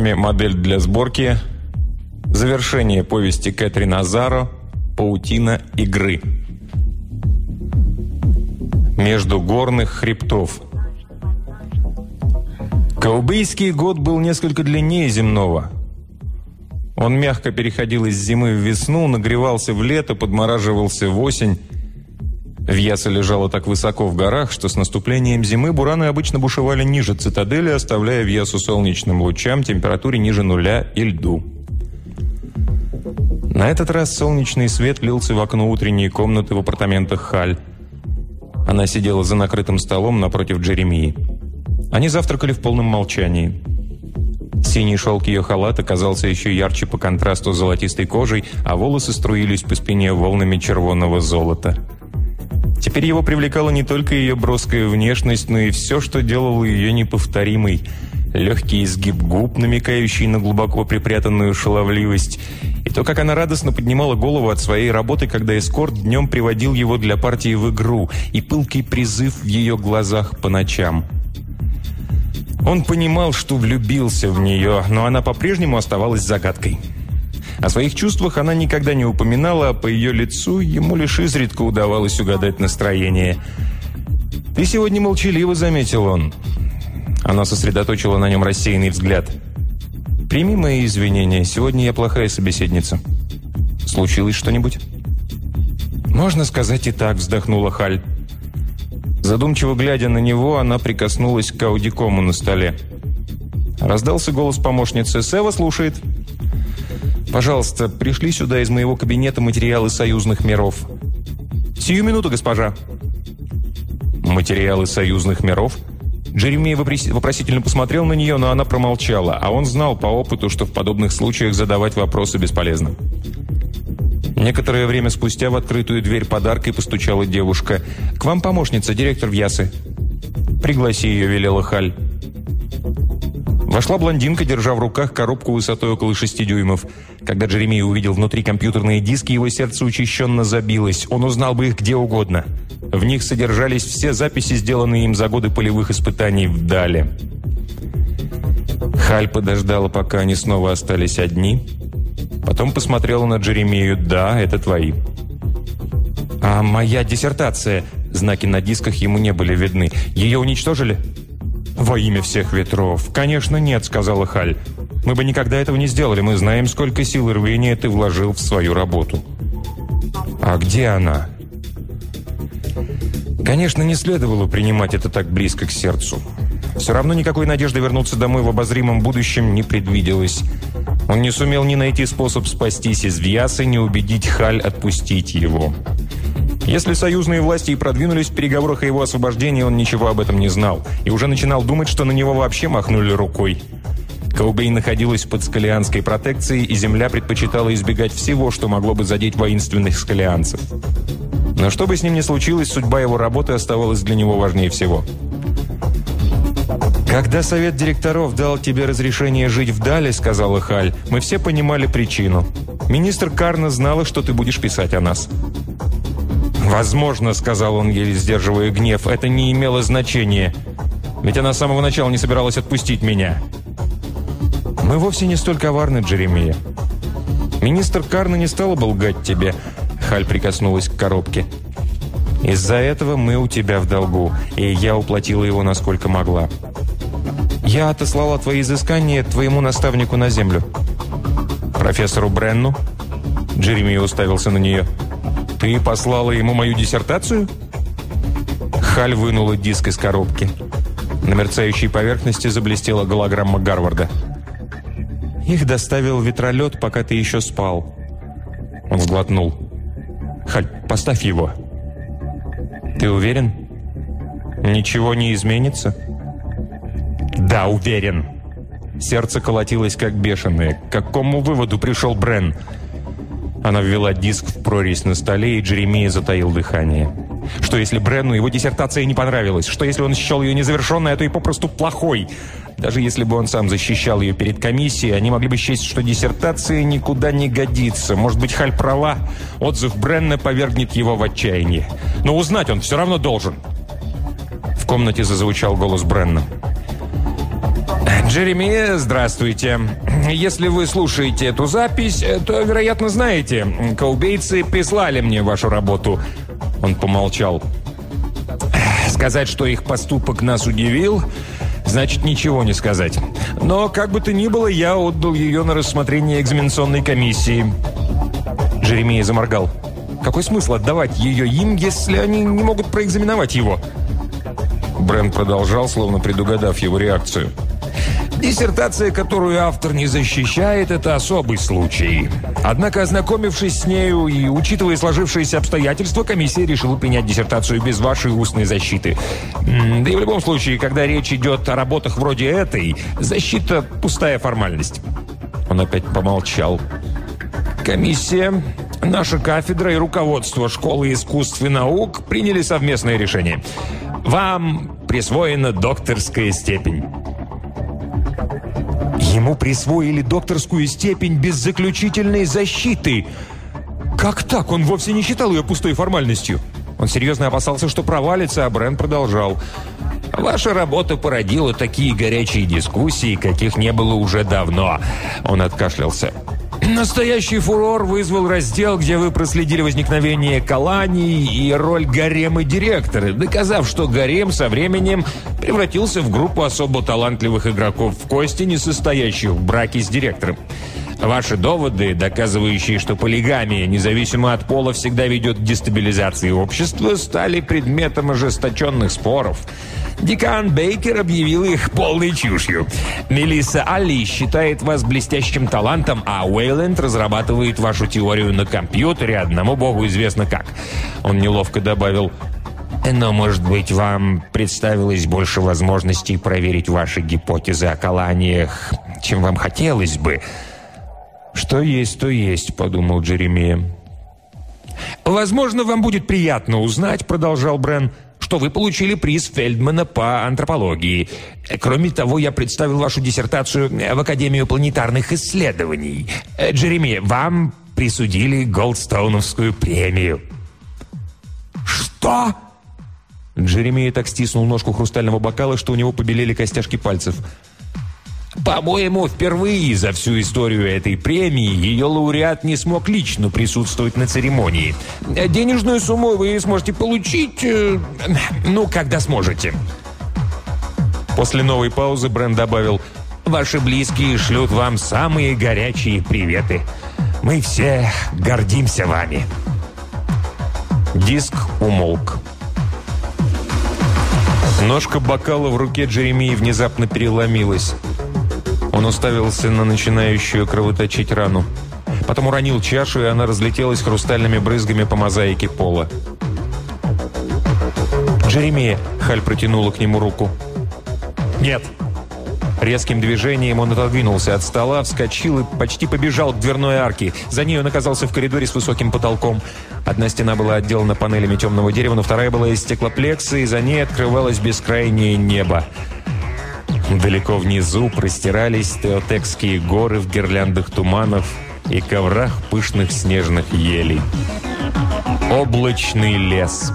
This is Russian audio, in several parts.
программе «Модель для сборки» завершение повести Кэтрин Азаро «Паутина игры». Между горных хребтов. Каубейский год был несколько длиннее земного. Он мягко переходил из зимы в весну, нагревался в лето, подмораживался в осень. Вьяса лежала так высоко в горах, что с наступлением зимы бураны обычно бушевали ниже цитадели, оставляя Вьясу солнечным лучам, температуре ниже нуля и льду. На этот раз солнечный свет лился в окно утренней комнаты в апартаментах Халь. Она сидела за накрытым столом напротив Джеремии. Они завтракали в полном молчании. Синий шелк ее халата казался еще ярче по контрасту с золотистой кожей, а волосы струились по спине волнами червонного золота. Теперь его привлекала не только ее броская внешность, но и все, что делало ее неповторимой. Легкий изгиб губ, намекающий на глубоко припрятанную шаловливость, и то, как она радостно поднимала голову от своей работы, когда эскорт днем приводил его для партии в игру, и пылкий призыв в ее глазах по ночам – он понимал, что влюбился в нее, но она по-прежнему оставалась загадкой. О своих чувствах она никогда не упоминала, а по ее лицу ему лишь изредка удавалось угадать настроение. «Ты сегодня молчаливо», — заметил он. Она сосредоточила на нем рассеянный взгляд. «Прими мои извинения, сегодня я плохая собеседница. Случилось что-нибудь?» «Можно сказать и так», — вздохнула Халь. Задумчиво глядя на него, она прикоснулась к аудикому на столе. Раздался голос помощницы. «Сева слушает». «Пожалуйста, пришли сюда из моего кабинета материалы союзных миров». «Сию минуту, госпожа». «Материалы союзных миров?» Джеремия вопросительно посмотрел на нее, но она промолчала, а он знал по опыту, что в подобных случаях задавать вопросы бесполезно. Некоторое время спустя в открытую дверь подаркой постучала девушка. «К вам помощница, директор Вьясы». «Пригласи ее», — велела Халь. Вошла блондинка, держа в руках коробку высотой около шести дюймов. Когда Джеремия увидел внутри компьютерные диски, его сердце учащенно забилось. Он узнал бы их где угодно. В них содержались все записи, сделанные им за годы полевых испытаний в Дале. Халь подождала, пока они снова остались одни, Потом посмотрела на Джеремию. «Да, это твои». «А моя диссертация?» Знаки на дисках ему не были видны. «Ее уничтожили?» «Во имя всех ветров!» «Конечно нет», — сказала Халь. «Мы бы никогда этого не сделали. Мы знаем, сколько сил и рвения ты вложил в свою работу». «А где она?» Конечно, не следовало принимать это так близко к сердцу. Все равно никакой надежды вернуться домой в обозримом будущем не предвиделось. Он не сумел ни найти способ спастись из Вьясы, ни убедить Халь отпустить его. Если союзные власти и продвинулись в переговорах о его освобождении, он ничего об этом не знал. И уже начинал думать, что на него вообще махнули рукой. Каубей находилась под скалианской протекцией, и земля предпочитала избегать всего, что могло бы задеть воинственных скалианцев. Но что бы с ним ни случилось, судьба его работы оставалась для него важнее всего – «Когда совет директоров дал тебе разрешение жить в Дале, — сказала Халь, — мы все понимали причину. Министр Карна знала, что ты будешь писать о нас». «Возможно, — сказал он, еле сдерживая гнев, — это не имело значения. Ведь она с самого начала не собиралась отпустить меня». «Мы вовсе не столь коварны, Джеремия. Министр Карна не стала бы лгать тебе». Халь прикоснулась к коробке. «Из-за этого мы у тебя в долгу, и я уплатила его насколько могла». Я отослала твои изыскания твоему наставнику на землю. Профессору Бренну? Джереми уставился на нее. Ты послала ему мою диссертацию? Халь вынула диск из коробки. На мерцающей поверхности заблестела голограмма Гарварда. Их доставил ветролет, пока ты еще спал. Он сглотнул. Халь, поставь его. Ты уверен? Ничего не изменится? «Да, уверен». Сердце колотилось как бешеное. К какому выводу пришел Брен? Она ввела диск в прорезь на столе, и Джеремия затаил дыхание. Что если Бренну его диссертация не понравилась? Что если он счел ее незавершенной, а то и попросту плохой? Даже если бы он сам защищал ее перед комиссией, они могли бы счесть, что диссертация никуда не годится. Может быть, Халь права? Отзыв Бренна повергнет его в отчаяние. Но узнать он все равно должен. В комнате зазвучал голос Бренна. Джереми, здравствуйте. Если вы слушаете эту запись, то, вероятно, знаете, каубейцы прислали мне вашу работу. Он помолчал. Сказать, что их поступок нас удивил, значит ничего не сказать. Но, как бы то ни было, я отдал ее на рассмотрение экзаменационной комиссии. Джеремия заморгал. Какой смысл отдавать ее им, если они не могут проэкзаменовать его? Брент продолжал, словно предугадав его реакцию. Диссертация, которую автор не защищает, это особый случай. Однако, ознакомившись с нею и учитывая сложившиеся обстоятельства, комиссия решила принять диссертацию без вашей устной защиты. Да и в любом случае, когда речь идет о работах вроде этой, защита – пустая формальность. Он опять помолчал. Комиссия, наша кафедра и руководство Школы искусств и наук приняли совместное решение. Вам присвоена докторская степень. Ему присвоили докторскую степень без заключительной защиты. Как так? Он вовсе не считал ее пустой формальностью. Он серьезно опасался, что провалится, а Брент продолжал. «Ваша работа породила такие горячие дискуссии, каких не было уже давно». Он откашлялся. Настоящий фурор вызвал раздел, где вы проследили возникновение колонии и роль гарема директора, доказав, что гарем со временем превратился в группу особо талантливых игроков в кости, не состоящих в браке с директором. Ваши доводы, доказывающие, что полигамия, независимо от пола, всегда ведет к дестабилизации общества, стали предметом ожесточенных споров – Декан Бейкер объявил их полной чушью. Мелисса Алли считает вас блестящим талантом, а Уэйленд разрабатывает вашу теорию на компьютере, одному богу известно как. Он неловко добавил, но, может быть, вам представилось больше возможностей проверить ваши гипотезы о колониях, чем вам хотелось бы. «Что есть, то есть», — подумал Джеремия. «Возможно, вам будет приятно узнать», — продолжал Брен, — что вы получили приз Фельдмана по антропологии. Кроме того, я представил вашу диссертацию в Академию планетарных исследований. Джереми, вам присудили Голдстоуновскую премию». «Что?» Джеремия так стиснул ножку хрустального бокала, что у него побелели костяшки пальцев – по-моему, впервые за всю историю этой премии ее лауреат не смог лично присутствовать на церемонии. Денежную сумму вы сможете получить, э, ну, когда сможете. После новой паузы Брэнд добавил, «Ваши близкие шлют вам самые горячие приветы. Мы все гордимся вами». Диск умолк. Ножка бокала в руке Джеремии внезапно переломилась. Он уставился на начинающую кровоточить рану. Потом уронил чашу, и она разлетелась хрустальными брызгами по мозаике пола. «Джеремия!» — Халь протянула к нему руку. «Нет!» Резким движением он отодвинулся от стола, вскочил и почти побежал к дверной арке. За ней он оказался в коридоре с высоким потолком. Одна стена была отделана панелями темного дерева, но вторая была из стеклоплекса, и за ней открывалось бескрайнее небо. Далеко внизу простирались теотекские горы в гирляндах туманов и коврах пышных снежных елей. Облачный лес.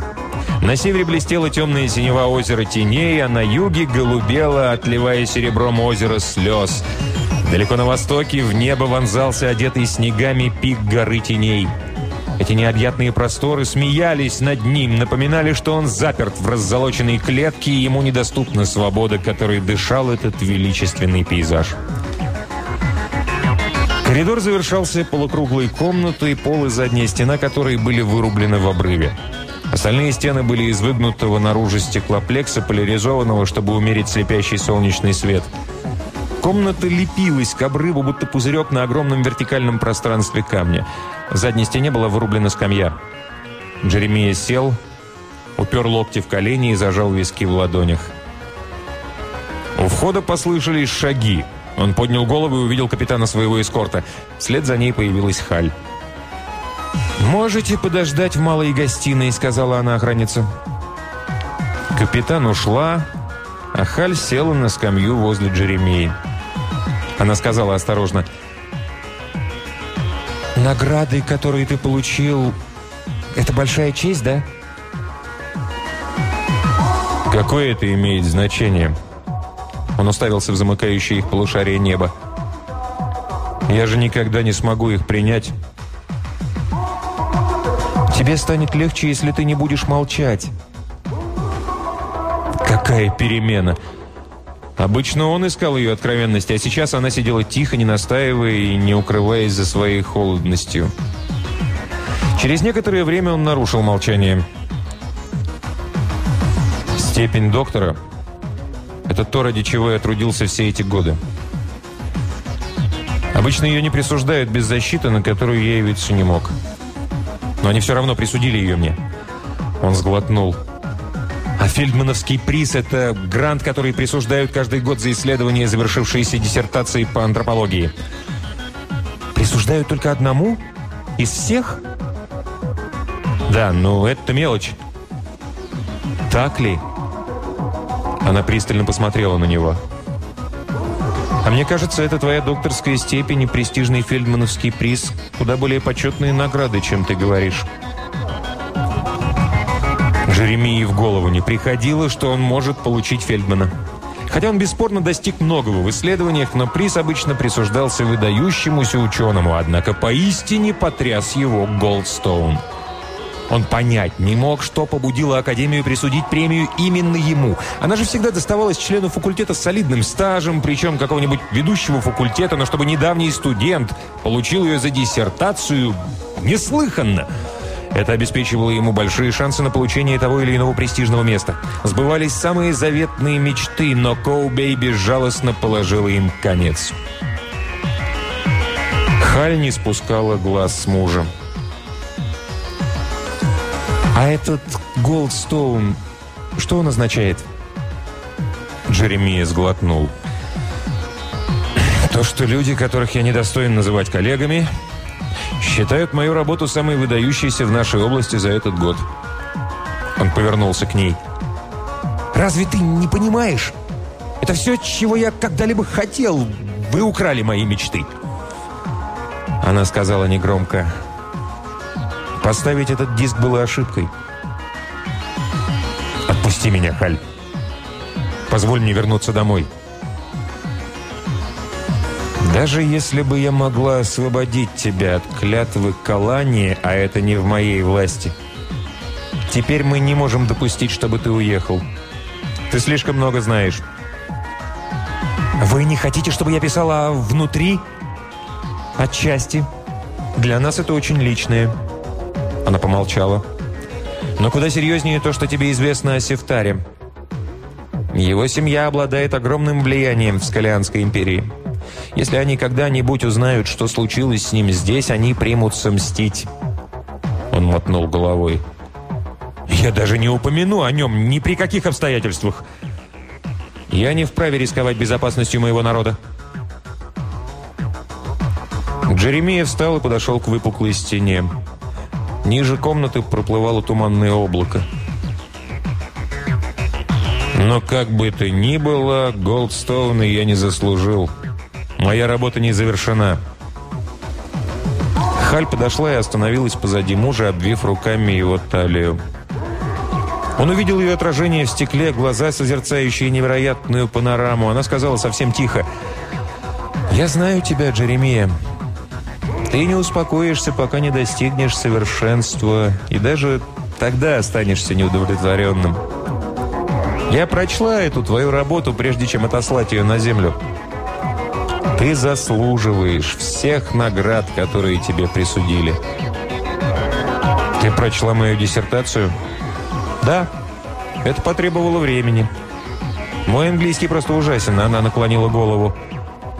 На севере блестело темное синева озеро теней, а на юге голубело, отливая серебром озеро слез. Далеко на востоке в небо вонзался одетый снегами пик горы теней – эти необъятные просторы смеялись над ним, напоминали, что он заперт в раззолоченной клетке, и ему недоступна свобода, которой дышал этот величественный пейзаж. Коридор завершался полукруглой комнатой, пол и задняя стена которой были вырублены в обрыве. Остальные стены были из выгнутого наружу стеклоплекса, поляризованного, чтобы умерить слепящий солнечный свет. Комната лепилась к обрыву, будто пузырек на огромном вертикальном пространстве камня. В задней стене была вырублена скамья. Джеремия сел, упер локти в колени и зажал виски в ладонях. У входа послышались шаги. Он поднял голову и увидел капитана своего эскорта. Вслед за ней появилась Халь. «Можете подождать в малой гостиной», — сказала она охраннице. Капитан ушла, а Халь села на скамью возле Джеремии. Она сказала осторожно, Награды, которые ты получил, это большая честь, да? Какое это имеет значение? Он уставился в замыкающее их полушарие неба. «Я же никогда не смогу их принять». «Тебе станет легче, если ты не будешь молчать». «Какая перемена!» Обычно он искал ее откровенности, а сейчас она сидела тихо, не настаивая и не укрываясь за своей холодностью. Через некоторое время он нарушил молчание. «Степень доктора – это то, ради чего я трудился все эти годы. Обычно ее не присуждают без защиты, на которую я явиться не мог. Но они все равно присудили ее мне». Он сглотнул. А Фельдмановский приз – это грант, который присуждают каждый год за исследования, завершившиеся диссертацией по антропологии. Присуждают только одному? Из всех? Да, ну это мелочь. Так ли? Она пристально посмотрела на него. А мне кажется, это твоя докторская степень и престижный фельдмановский приз куда более почетные награды, чем ты говоришь. Жеремии в голову не приходило, что он может получить Фельдмана. Хотя он бесспорно достиг многого в исследованиях, но приз обычно присуждался выдающемуся ученому, однако поистине потряс его Голдстоун. Он понять не мог, что побудило Академию присудить премию именно ему. Она же всегда доставалась члену факультета с солидным стажем, причем какого-нибудь ведущего факультета, но чтобы недавний студент получил ее за диссертацию, неслыханно – это обеспечивало ему большие шансы на получение того или иного престижного места. Сбывались самые заветные мечты, но Коубей безжалостно положила им конец. Халь не спускала глаз с мужем. «А этот Голдстоун, что он означает?» Джеремия сглотнул. «То, что люди, которых я недостоин называть коллегами, Считают мою работу самой выдающейся в нашей области за этот год. Он повернулся к ней. «Разве ты не понимаешь? Это все, чего я когда-либо хотел. Вы украли мои мечты». Она сказала негромко. «Поставить этот диск было ошибкой. Отпусти меня, Халь. Позволь мне вернуться домой». Даже если бы я могла освободить тебя от клятвы Калани, а это не в моей власти, теперь мы не можем допустить, чтобы ты уехал. Ты слишком много знаешь. Вы не хотите, чтобы я писала внутри? Отчасти. Для нас это очень личное. Она помолчала. Но куда серьезнее то, что тебе известно о Севтаре. Его семья обладает огромным влиянием в Скалианской империи. Если они когда-нибудь узнают, что случилось с ним здесь, они примутся мстить». Он мотнул головой. «Я даже не упомяну о нем ни при каких обстоятельствах. Я не вправе рисковать безопасностью моего народа». Джеремия встал и подошел к выпуклой стене. Ниже комнаты проплывало туманное облако. Но как бы то ни было, Голдстоуна я не заслужил. Моя работа не завершена». Халь подошла и остановилась позади мужа, обвив руками его талию. Он увидел ее отражение в стекле, глаза, созерцающие невероятную панораму. Она сказала совсем тихо. «Я знаю тебя, Джеремия. Ты не успокоишься, пока не достигнешь совершенства, и даже тогда останешься неудовлетворенным. Я прочла эту твою работу, прежде чем отослать ее на землю». Ты заслуживаешь всех наград, которые тебе присудили. Ты прочла мою диссертацию? Да. Это потребовало времени. Мой английский просто ужасен, она наклонила голову.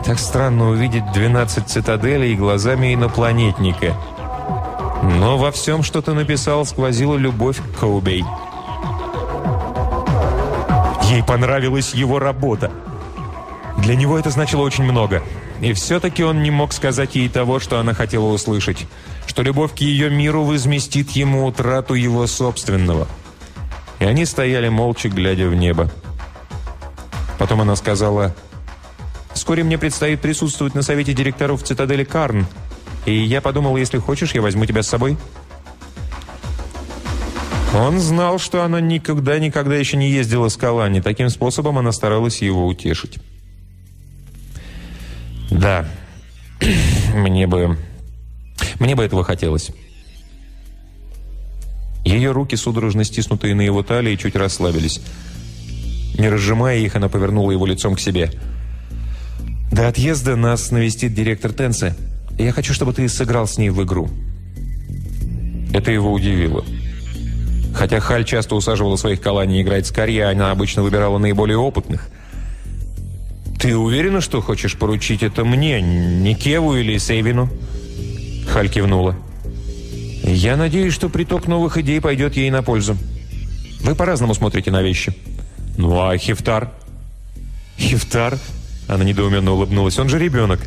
Так странно увидеть 12 цитаделей глазами инопланетника. Но во всем, что ты написал, сквозила любовь к Коубей. Ей понравилась его работа. Для него это значило очень много. И все-таки он не мог сказать ей того, что она хотела услышать. Что любовь к ее миру возместит ему утрату его собственного. И они стояли молча, глядя в небо. Потом она сказала, «Вскоре мне предстоит присутствовать на совете директоров цитадели Карн. И я подумал, если хочешь, я возьму тебя с собой». Он знал, что она никогда-никогда еще не ездила с Калани. Таким способом она старалась его утешить. «Да, мне бы... мне бы этого хотелось». Ее руки, судорожно стиснутые на его талии, чуть расслабились. Не разжимая их, она повернула его лицом к себе. «До отъезда нас навестит директор Тенсе. Я хочу, чтобы ты сыграл с ней в игру». Это его удивило. Хотя Халь часто усаживала своих колоний играть с Карьи, она обычно выбирала наиболее опытных. «Ты уверена, что хочешь поручить это мне, не Кеву или Сейвину?» Халь кивнула. «Я надеюсь, что приток новых идей пойдет ей на пользу. Вы по-разному смотрите на вещи». «Ну а Хифтар?» «Хифтар?» Она недоуменно улыбнулась. «Он же ребенок».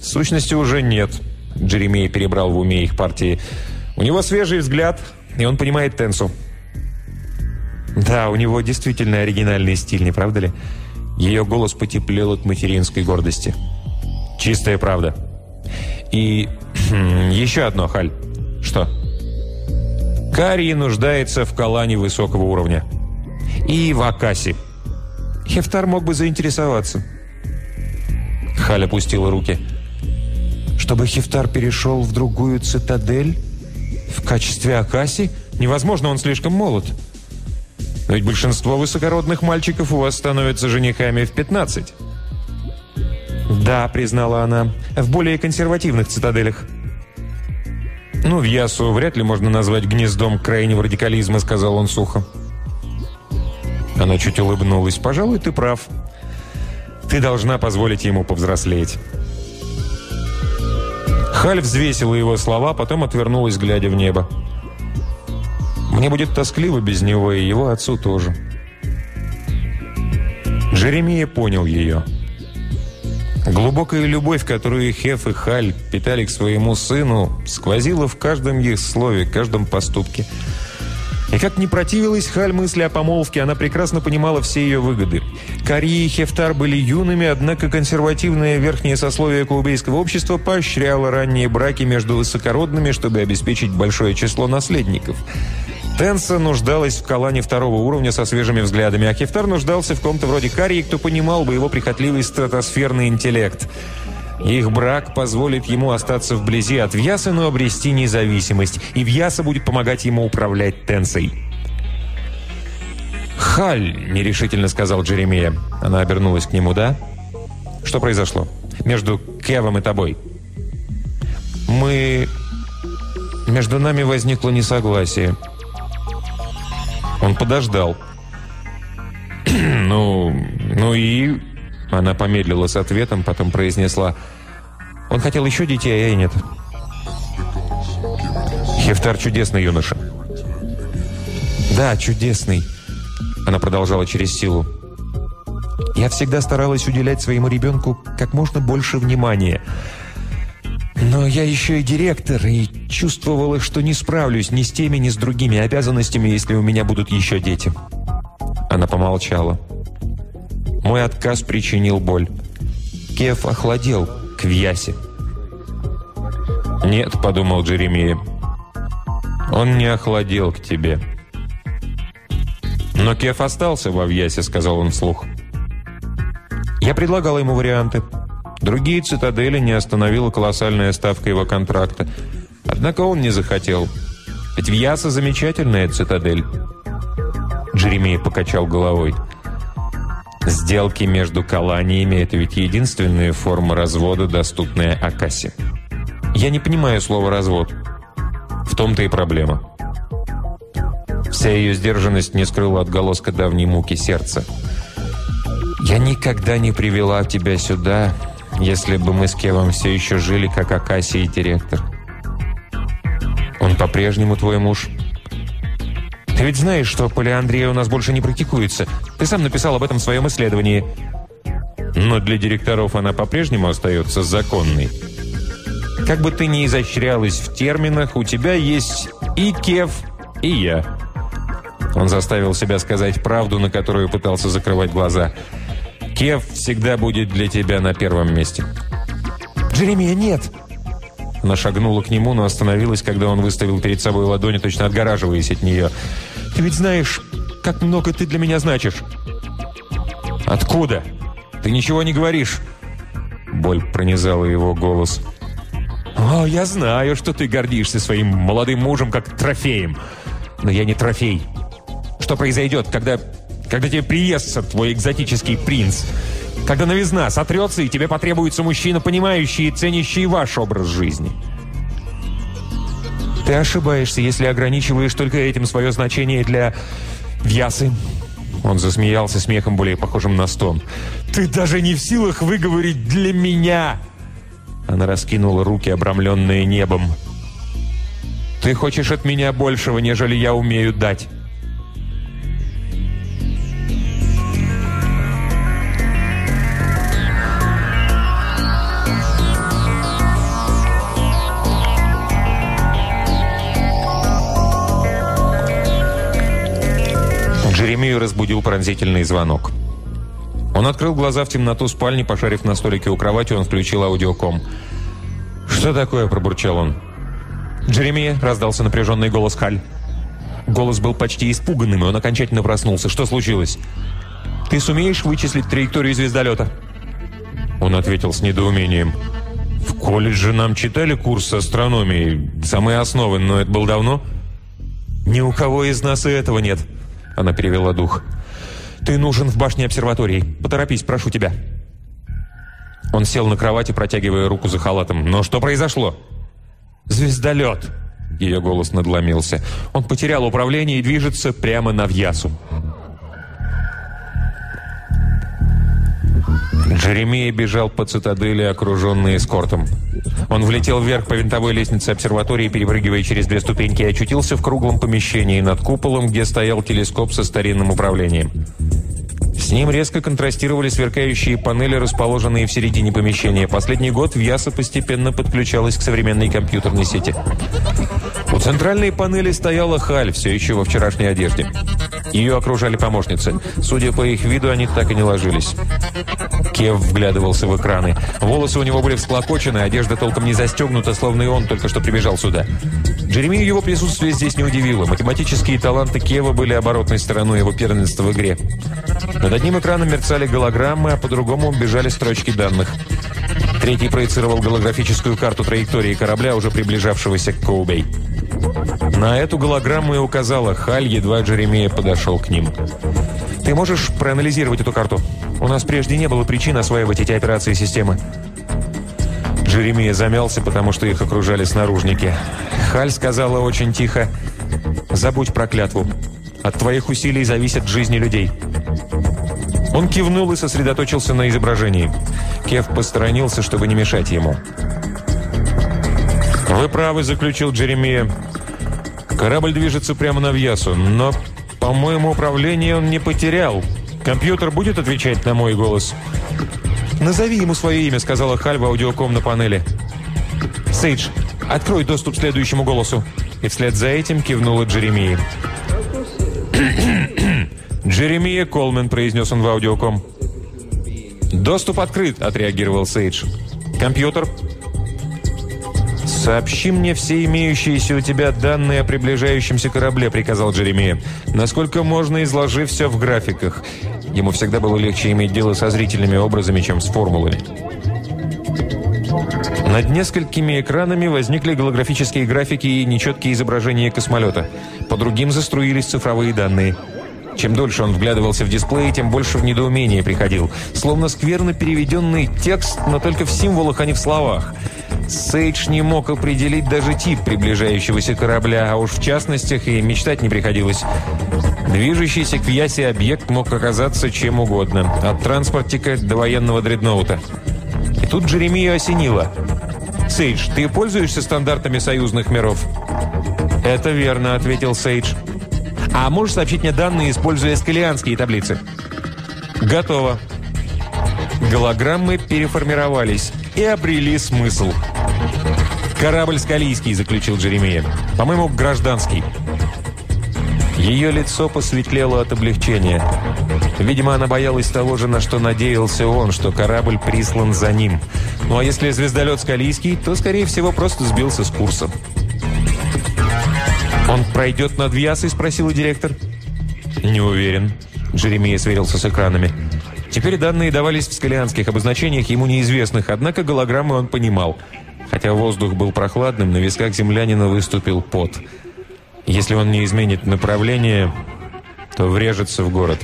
«В сущности, уже нет». Джеремей перебрал в уме их партии. «У него свежий взгляд, и он понимает Тенсу». «Да, у него действительно оригинальный стиль, не правда ли?» Ее голос потеплел от материнской гордости. «Чистая правда». «И еще одно, Халь». «Что?» «Карри нуждается в калане высокого уровня» и в Акасе. Хефтар мог бы заинтересоваться. Халь опустила руки. Чтобы Хефтар перешел в другую цитадель? В качестве Акаси? Невозможно, он слишком молод. Но ведь большинство высокородных мальчиков у вас становятся женихами в 15. «Да», — признала она, — «в более консервативных цитаделях». «Ну, в Ясу вряд ли можно назвать гнездом крайнего радикализма», — сказал он сухо. Она чуть улыбнулась. «Пожалуй, ты прав. Ты должна позволить ему повзрослеть». Халь взвесила его слова, потом отвернулась, глядя в небо. «Мне будет тоскливо без него, и его отцу тоже». Джеремия понял ее. Глубокая любовь, которую Хеф и Халь питали к своему сыну, сквозила в каждом их слове, каждом поступке – и как не противилась Халь мысли о помолвке, она прекрасно понимала все ее выгоды. Кари и Хефтар были юными, однако консервативное верхнее сословие каубейского общества поощряло ранние браки между высокородными, чтобы обеспечить большое число наследников. Тенса нуждалась в Калане второго уровня со свежими взглядами, а Хефтар нуждался в ком-то вроде Карии, кто понимал бы его прихотливый стратосферный интеллект – их брак позволит ему остаться вблизи от Вьяса, но обрести независимость, и Вьяса будет помогать ему управлять Тенсой. «Халь», — нерешительно сказал Джеремия. Она обернулась к нему, да? «Что произошло? Между Кевом и тобой?» «Мы... Между нами возникло несогласие». Подождал. «Ну... ну и...» Она помедлила с ответом, потом произнесла «Он хотел еще детей, а я и нет». Хефтар чудесный юноша. «Да, чудесный», — она продолжала через силу. «Я всегда старалась уделять своему ребенку как можно больше внимания. Но я еще и директор, и чувствовала, что не справлюсь ни с теми, ни с другими обязанностями, если у меня будут еще дети». Она помолчала. Мой отказ причинил боль. Кеф охладел к Вьясе. «Нет», — подумал Джеремия, — «он не охладел к тебе». «Но Кеф остался во Вьясе», — сказал он вслух. Я предлагал ему варианты. Другие цитадели не остановила колоссальная ставка его контракта. Однако он не захотел. Ведь Вьяса замечательная цитадель. Джеремия покачал головой. Сделки между колониями – это ведь единственная форма развода, доступная Акасе. Я не понимаю слова «развод». В том-то и проблема. Вся ее сдержанность не скрыла отголоска давней муки сердца. «Я никогда не привела тебя сюда, если бы мы с Кевом все еще жили, как Акаси и директор. Он по-прежнему твой муж?» Ты ведь знаешь, что полиандрия у нас больше не практикуется. Ты сам написал об этом в своем исследовании. Но для директоров она по-прежнему остается законной. Как бы ты ни изощрялась в терминах, у тебя есть и Кев, и я. Он заставил себя сказать правду, на которую пытался закрывать глаза. Кев всегда будет для тебя на первом месте. Джеремия, нет! Она шагнула к нему, но остановилась, когда он выставил перед собой ладони, точно отгораживаясь от нее. «Ты ведь знаешь, как много ты для меня значишь!» «Откуда? Ты ничего не говоришь!» Боль пронизала его голос. «О, я знаю, что ты гордишься своим молодым мужем как трофеем. Но я не трофей. Что произойдет, когда, когда тебе приестся твой экзотический принц?» Когда новизна сотрется, и тебе потребуется мужчина, понимающий и ценящий ваш образ жизни. Ты ошибаешься, если ограничиваешь только этим свое значение для Вьясы. Он засмеялся смехом, более похожим на стон. «Ты даже не в силах выговорить для меня!» Она раскинула руки, обрамленные небом. «Ты хочешь от меня большего, нежели я умею дать?» Джеремию разбудил пронзительный звонок. Он открыл глаза в темноту спальни, пошарив на столике у кровати, он включил аудиоком. «Что такое?» – пробурчал он. «Джеремия!» – раздался напряженный голос Халь. Голос был почти испуганным, и он окончательно проснулся. «Что случилось?» «Ты сумеешь вычислить траекторию звездолета?» Он ответил с недоумением. «В колледже нам читали курс астрономии, самые основы, но это было давно?» «Ни у кого из нас и этого нет», она перевела дух. «Ты нужен в башне обсерватории. Поторопись, прошу тебя». Он сел на кровати, протягивая руку за халатом. «Но что произошло?» «Звездолет!» Ее голос надломился. «Он потерял управление и движется прямо на Вьясу». Джеремия бежал по цитадели, окруженный эскортом. Он влетел вверх по винтовой лестнице обсерватории, перепрыгивая через две ступеньки, и очутился в круглом помещении над куполом, где стоял телескоп со старинным управлением. Ним резко контрастировали сверкающие панели, расположенные в середине помещения. Последний год Вьяса постепенно подключалась к современной компьютерной сети. У центральной панели стояла Халь, все еще во вчерашней одежде. Ее окружали помощницы. Судя по их виду, они так и не ложились. Кев вглядывался в экраны. Волосы у него были всклокочены, одежда толком не застегнута, словно и он только что прибежал сюда. Джеремию его присутствие здесь не удивило. Математические таланты Кева были оборотной стороной его первенства в игре. Над одним экраном мерцали голограммы, а по другому бежали строчки данных. Третий проецировал голографическую карту траектории корабля, уже приближавшегося к Коубей. На эту голограмму и указала Халь, едва Джеремия подошел к ним. «Ты можешь проанализировать эту карту? У нас прежде не было причин осваивать эти операции системы». Джеремия замялся, потому что их окружали снаружники. Халь сказала очень тихо, «Забудь про клятву. От твоих усилий зависят жизни людей». Он кивнул и сосредоточился на изображении. Кев посторонился, чтобы не мешать ему. «Вы правы», — заключил Джеремия. «Корабль движется прямо на Вьясу, но, по-моему, управление он не потерял. Компьютер будет отвечать на мой голос?» «Назови ему свое имя», — сказала Хальва аудиоком на панели. «Сейдж, открой доступ следующему голосу». И вслед за этим кивнула Джеремия. «Джеремия Колмен», — произнес он в аудиоком. «Доступ открыт», — отреагировал Сейдж. «Компьютер?» «Сообщи мне все имеющиеся у тебя данные о приближающемся корабле», — приказал Джеремия. «Насколько можно, изложи все в графиках. Ему всегда было легче иметь дело со зрительными образами, чем с формулами». Над несколькими экранами возникли голографические графики и нечеткие изображения космолета. По другим заструились цифровые данные. Чем дольше он вглядывался в дисплей, тем больше в недоумение приходил. Словно скверно переведенный текст, но только в символах, а не в словах. Сейдж не мог определить даже тип приближающегося корабля, а уж в частностях и мечтать не приходилось. Движущийся к Ясе объект мог оказаться чем угодно. От транспортика до военного дредноута. И тут Джеремию осенило. «Сейдж, ты пользуешься стандартами союзных миров?» «Это верно», — ответил Сейдж. «А можешь сообщить мне данные, используя скалианские таблицы?» «Готово». Голограммы переформировались и обрели смысл. «Корабль Скалийский», — заключил Джеремия. «По-моему, гражданский». Ее лицо посветлело от облегчения. Видимо, она боялась того же, на что надеялся он, что корабль прислан за ним. Ну а если звездолет скалийский, то, скорее всего, просто сбился с курса. «Он пройдет над Вьясой?» – спросил директор. «Не уверен». Джеремия сверился с экранами. Теперь данные давались в скалианских обозначениях ему неизвестных, однако голограммы он понимал. Хотя воздух был прохладным, на висках землянина выступил пот. Если он не изменит направление, то врежется в город.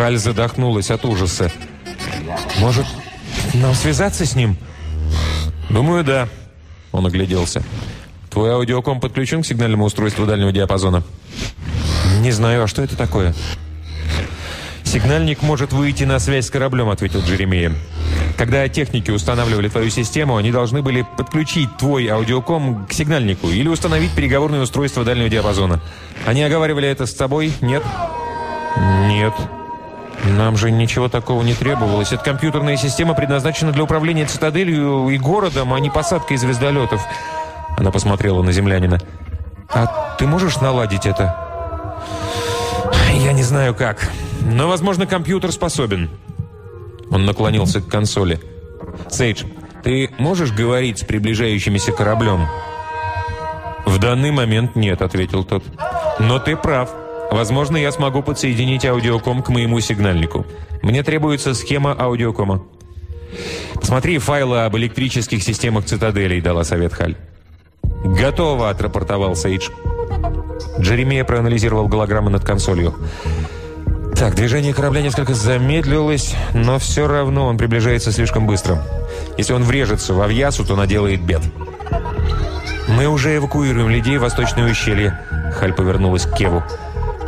Халь задохнулась от ужаса. «Может, нам связаться с ним?» «Думаю, да». Он огляделся. «Твой аудиоком подключен к сигнальному устройству дальнего диапазона?» «Не знаю, а что это такое?» «Сигнальник может выйти на связь с кораблем», — ответил Джеремия. «Когда техники устанавливали твою систему, они должны были подключить твой аудиоком к сигнальнику или установить переговорное устройство дальнего диапазона. Они оговаривали это с тобой? Нет?» «Нет». «Нам же ничего такого не требовалось. Эта компьютерная система предназначена для управления цитаделью и городом, а не посадкой звездолетов». Она посмотрела на землянина. «А ты можешь наладить это?» «Я не знаю как, но, возможно, компьютер способен». Он наклонился к консоли. «Сейдж, ты можешь говорить с приближающимися кораблем?» «В данный момент нет», — ответил тот. «Но ты прав. Возможно, я смогу подсоединить аудиоком к моему сигнальнику. Мне требуется схема аудиокома. Смотри файлы об электрических системах цитаделей», — дала совет Халь. «Готово», — отрапортовал Сейдж. Джеремия проанализировал голограммы над консолью. Так, движение корабля несколько замедлилось, но все равно он приближается слишком быстро. Если он врежется в Авьясу, то наделает бед. «Мы уже эвакуируем людей в Восточное ущелье», — Халь повернулась к Кеву.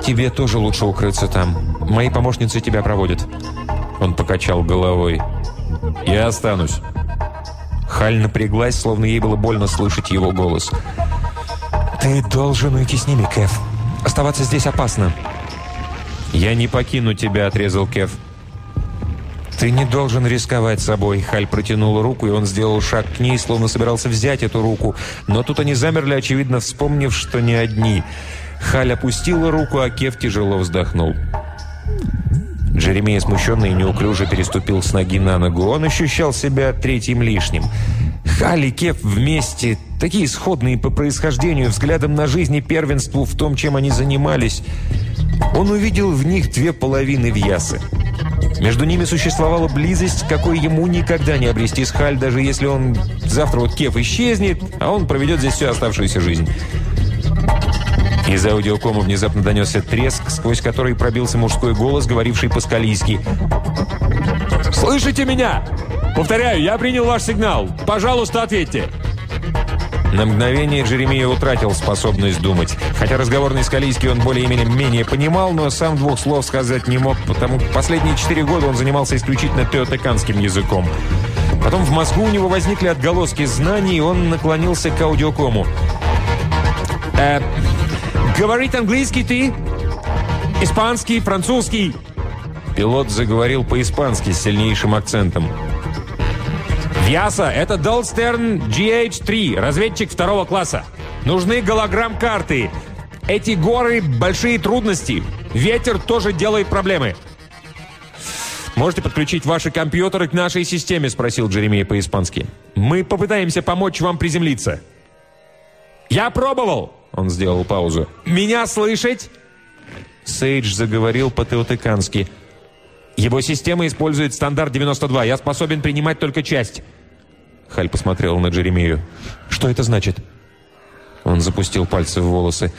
«Тебе тоже лучше укрыться там. Мои помощницы тебя проводят». Он покачал головой. «Я останусь». Халь напряглась, словно ей было больно слышать его голос. «Ты должен уйти с ними, Кев. Оставаться здесь опасно». «Я не покину тебя», — отрезал Кев. «Ты не должен рисковать собой». Халь протянул руку, и он сделал шаг к ней, словно собирался взять эту руку. Но тут они замерли, очевидно, вспомнив, что не одни. Халь опустила руку, а Кев тяжело вздохнул. Джеремия, смущенный и неуклюже, переступил с ноги на ногу. Он ощущал себя третьим лишним. Халь и Кев вместе, такие сходные по происхождению, взглядом на жизнь и первенству в том, чем они занимались. Он увидел в них две половины Вьясы. Между ними существовала близость, какой ему никогда не обрести с Халь, даже если он завтра вот Кев исчезнет, а он проведет здесь всю оставшуюся жизнь. Из аудиокома внезапно донесся треск, сквозь который пробился мужской голос, говоривший по-скалийски. «Слышите меня? Повторяю, я принял ваш сигнал. Пожалуйста, ответьте!» На мгновение Джеремия утратил способность думать. Хотя разговорный скалийский он более-менее понимал, но сам двух слов сказать не мог, потому что последние четыре года он занимался исключительно теотеканским языком. Потом в мозгу у него возникли отголоски знаний, и он наклонился к аудиокому. «Э, «Говорит английский ты? Испанский, французский?» Пилот заговорил по-испански с сильнейшим акцентом. «Вьяса, это Долстерн GH-3, разведчик второго класса. Нужны голограмм-карты. Эти горы – большие трудности. Ветер тоже делает проблемы». «Можете подключить ваши компьютеры к нашей системе?» – спросил Джеремия по-испански. «Мы попытаемся помочь вам приземлиться». «Я пробовал!» Он сделал паузу. «Меня слышать?» Сейдж заговорил по-теотекански. «Его система использует стандарт 92. Я способен принимать только часть». Халь посмотрел на Джеремию. «Что это значит?» Он запустил пальцы в волосы.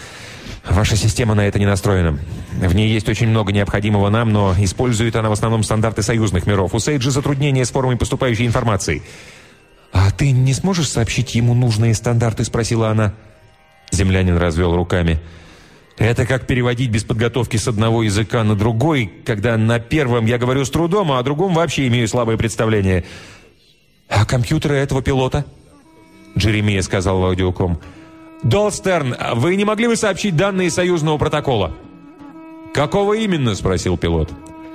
«Ваша система на это не настроена. В ней есть очень много необходимого нам, но использует она в основном стандарты союзных миров. У Сейджа затруднения с формой поступающей информации». «А ты не сможешь сообщить ему нужные стандарты?» – спросила она. Землянин развел руками. «Это как переводить без подготовки с одного языка на другой, когда на первом я говорю с трудом, а о другом вообще имею слабое представление». «А компьютеры этого пилота?» Джеремия сказал в аудиоком. «Долстерн, вы не могли бы сообщить данные союзного протокола?» «Какого именно?» – спросил пилот.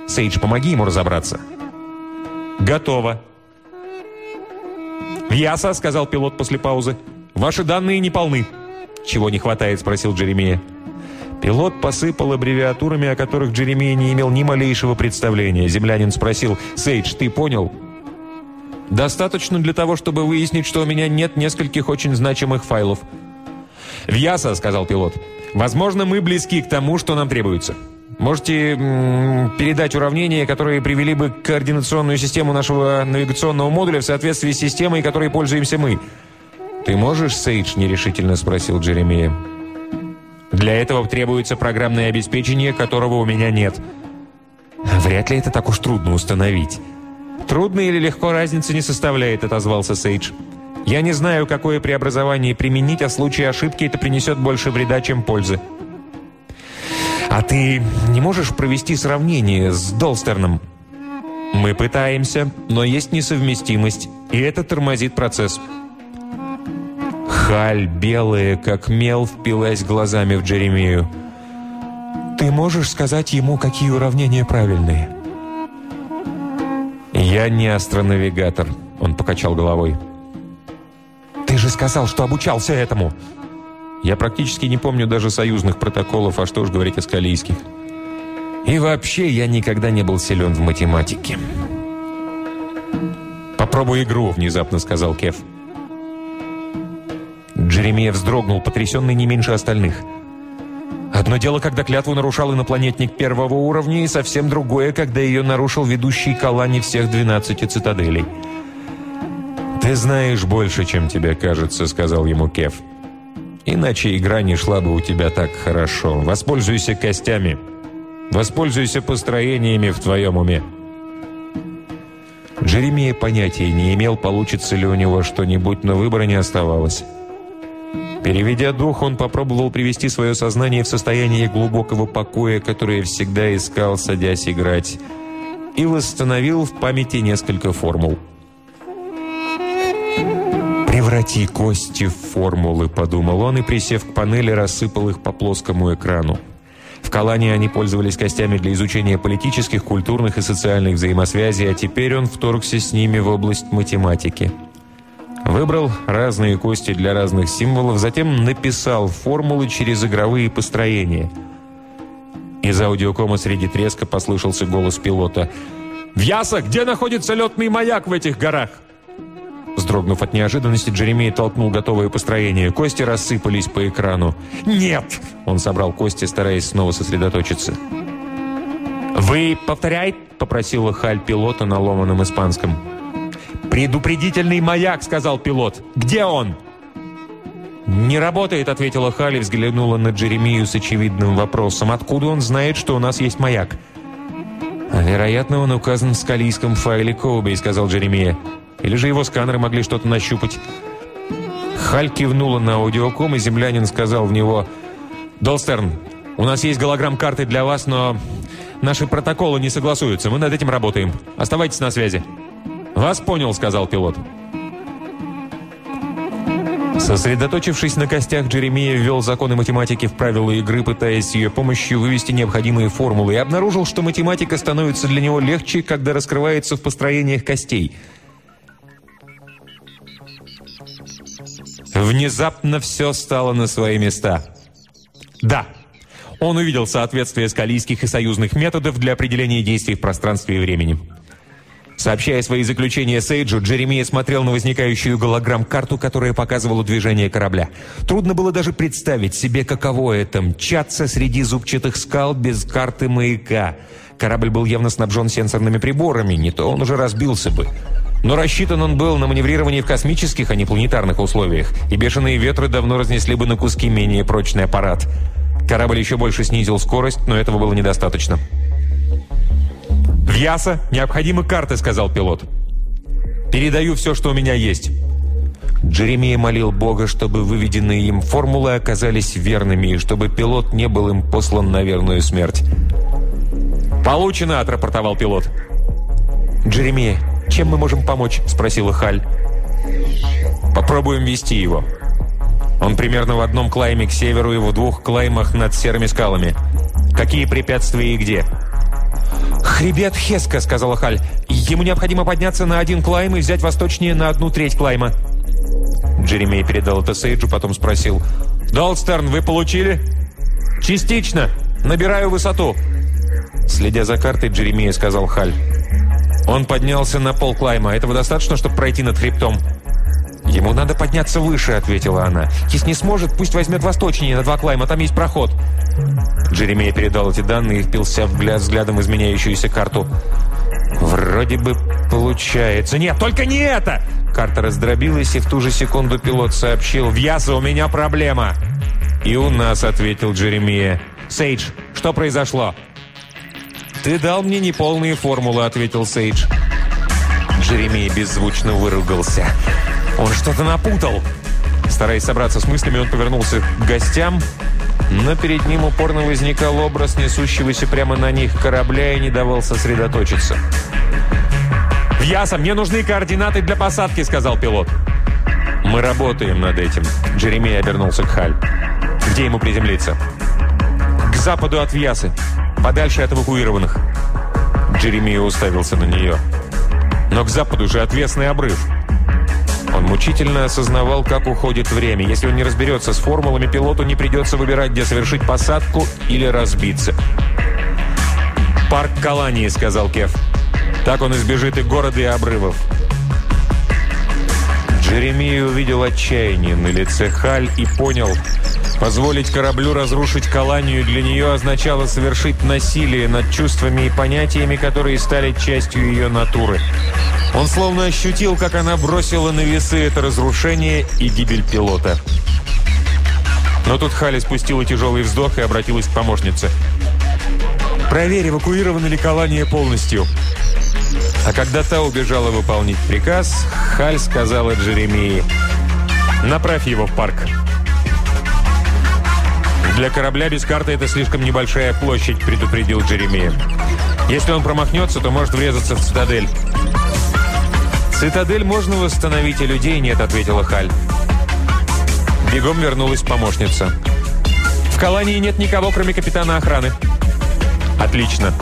«Сейдж, помоги ему разобраться». «Готово». «Яса», – сказал пилот после паузы. «Ваши данные не полны». «Чего не хватает?» – спросил Джеремия. Пилот посыпал аббревиатурами, о которых Джеремия не имел ни малейшего представления. Землянин спросил, «Сейдж, ты понял?» «Достаточно для того, чтобы выяснить, что у меня нет нескольких очень значимых файлов». «Вьяса», — сказал пилот, — «возможно, мы близки к тому, что нам требуется. Можете передать уравнения, которые привели бы координационную систему нашего навигационного модуля в соответствии с системой, которой пользуемся мы». «Ты можешь, Сейдж?» – нерешительно спросил Джеремия. «Для этого требуется программное обеспечение, которого у меня нет». «Вряд ли это так уж трудно установить». «Трудно или легко разницы не составляет», – отозвался Сейдж. «Я не знаю, какое преобразование применить, а в случае ошибки это принесет больше вреда, чем пользы». «А ты не можешь провести сравнение с Долстерном?» «Мы пытаемся, но есть несовместимость, и это тормозит процесс». Халь, белая, как мел, впилась глазами в Джеремию. «Ты можешь сказать ему, какие уравнения правильные?» «Я не астронавигатор», — он покачал головой. «Ты же сказал, что обучался этому!» «Я практически не помню даже союзных протоколов, а что уж говорить о скалийских. И вообще я никогда не был силен в математике». «Попробуй игру», — внезапно сказал Кев. «Кев». Джеремия вздрогнул, потрясенный не меньше остальных. Одно дело, когда клятву нарушал инопланетник первого уровня, и совсем другое, когда ее нарушил ведущий Калани всех 12 цитаделей. «Ты знаешь больше, чем тебе кажется», — сказал ему Кев. «Иначе игра не шла бы у тебя так хорошо. Воспользуйся костями. Воспользуйся построениями в твоем уме». Джеремия понятия не имел, получится ли у него что-нибудь, но выбора не оставалось. Переведя дух, он попробовал привести свое сознание в состояние глубокого покоя, которое всегда искал, садясь играть, и восстановил в памяти несколько формул. «Преврати кости в формулы», — подумал он, и, присев к панели, рассыпал их по плоскому экрану. В Калане они пользовались костями для изучения политических, культурных и социальных взаимосвязей, а теперь он вторгся с ними в область математики. Выбрал разные кости для разных символов, затем написал формулы через игровые построения. Из аудиокома среди треска послышался голос пилота. «Вьяса, где находится летный маяк в этих горах?» Сдрогнув от неожиданности, Джеремей толкнул готовое построение. Кости рассыпались по экрану. «Нет!» Он собрал кости, стараясь снова сосредоточиться. «Вы повторяй?» — попросила Халь пилота на ломаном испанском. «Предупредительный маяк», — сказал пилот. «Где он?» «Не работает», — ответила Хали, взглянула на Джеремию с очевидным вопросом. «Откуда он знает, что у нас есть маяк?» «Вероятно, он указан в скалийском файле Коуби», — сказал Джеремия. «Или же его сканеры могли что-то нащупать». Халь кивнула на аудиоком, и землянин сказал в него, «Долстерн, у нас есть голограмм-карты для вас, но наши протоколы не согласуются. Мы над этим работаем. Оставайтесь на связи». «Вас понял», — сказал пилот. Сосредоточившись на костях, Джеремия ввел законы математики в правила игры, пытаясь с ее помощью вывести необходимые формулы, и обнаружил, что математика становится для него легче, когда раскрывается в построениях костей. Внезапно все стало на свои места. Да, он увидел соответствие скалийских и союзных методов для определения действий в пространстве и времени. Сообщая свои заключения Сейджу, Джеремия смотрел на возникающую голограмм-карту, которая показывала движение корабля. Трудно было даже представить себе, каково это – мчаться среди зубчатых скал без карты маяка. Корабль был явно снабжен сенсорными приборами, не то он уже разбился бы. Но рассчитан он был на маневрирование в космических, а не планетарных условиях, и бешеные ветры давно разнесли бы на куски менее прочный аппарат. Корабль еще больше снизил скорость, но этого было недостаточно. «В Яса необходимы карты», — сказал пилот. «Передаю все, что у меня есть». Джеремия молил Бога, чтобы выведенные им формулы оказались верными, и чтобы пилот не был им послан на верную смерть. «Получено!» – отрапортовал пилот. «Джеремия, чем мы можем помочь?» – спросила Халь. «Попробуем вести его. Он примерно в одном клайме к северу и в двух клаймах над серыми скалами. Какие препятствия и где?» «Хребет Хеска», — сказала Халь. «Ему необходимо подняться на один клайм и взять восточнее на одну треть клайма». Джеремей передал это Сейджу, потом спросил. «Долстерн, вы получили?» «Частично. Набираю высоту». Следя за картой, Джеремия сказал Халь. Он поднялся на пол клайма. Этого достаточно, чтобы пройти над хребтом? «Ему надо подняться выше», — ответила она. «Если не сможет, пусть возьмет восточнее на два клайма, там есть проход». Джеремия передал эти данные и впился взгляд, взглядом изменяющуюся карту. «Вроде бы получается...» «Нет, только не это!» Карта раздробилась, и в ту же секунду пилот сообщил «Вьяса, у меня проблема!» «И у нас», — ответил Джеремия. «Сейдж, что произошло?» «Ты дал мне неполные формулы», — ответил Сейдж. Джеремия беззвучно выругался. «Он что-то напутал!» Стараясь собраться с мыслями, он повернулся к гостям, но перед ним упорно возникал образ несущегося прямо на них корабля и не давал сосредоточиться. «Вьяса, мне нужны координаты для посадки», — сказал пилот. «Мы работаем над этим», — Джеремия обернулся к Халь. «Где ему приземлиться?» «К западу от Вьясы, подальше от эвакуированных». Джеремия уставился на нее. «Но к западу же отвесный обрыв». Он мучительно осознавал, как уходит время. Если он не разберется с формулами, пилоту не придется выбирать, где совершить посадку или разбиться. «Парк Калании», — сказал Кеф. «Так он избежит и города, и обрывов». Джеремия увидел отчаяние на лице Халь и понял, позволить кораблю разрушить Каланию для нее означало совершить насилие над чувствами и понятиями, которые стали частью ее натуры. Он словно ощутил, как она бросила на весы это разрушение и гибель пилота. Но тут Хали спустила тяжелый вздох и обратилась к помощнице. «Проверь, эвакуировано ли Калания полностью». А когда та убежала выполнить приказ, Халь сказала Джеремии, «Направь его в парк». «Для корабля без карты это слишком небольшая площадь», предупредил Джеремия. «Если он промахнется, то может врезаться в цитадель». «Цитадель можно восстановить, и людей нет», — ответила Халь. Бегом вернулась помощница. «В колонии нет никого, кроме капитана охраны». «Отлично».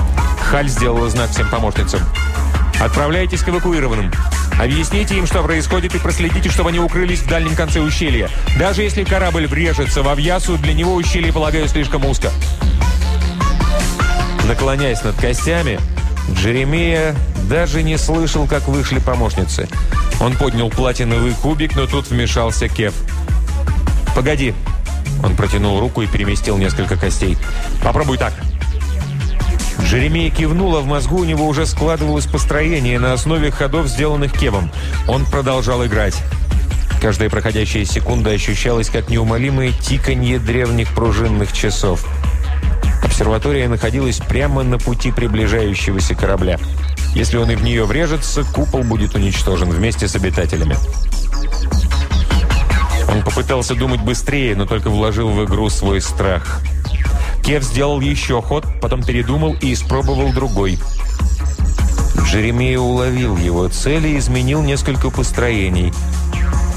Халь сделала знак всем помощницам. «Отправляйтесь к эвакуированным. Объясните им, что происходит, и проследите, чтобы они укрылись в дальнем конце ущелья. Даже если корабль врежется в Авьясу, для него ущелье, полагаю, слишком узко». Наклоняясь над костями, Джеремия даже не слышал, как вышли помощницы. Он поднял платиновый кубик, но тут вмешался Кев. «Погоди!» Он протянул руку и переместил несколько костей. «Попробуй так!» Джеремия кивнула, в мозгу у него уже складывалось построение на основе ходов, сделанных Кевом. Он продолжал играть. Каждая проходящая секунда ощущалась как неумолимое тиканье древних пружинных часов. Обсерватория находилась прямо на пути приближающегося корабля. Если он и в нее врежется, купол будет уничтожен вместе с обитателями. Он попытался думать быстрее, но только вложил в игру свой страх. Кев сделал еще ход, потом передумал и испробовал другой. Джеремия уловил его цели и изменил несколько построений.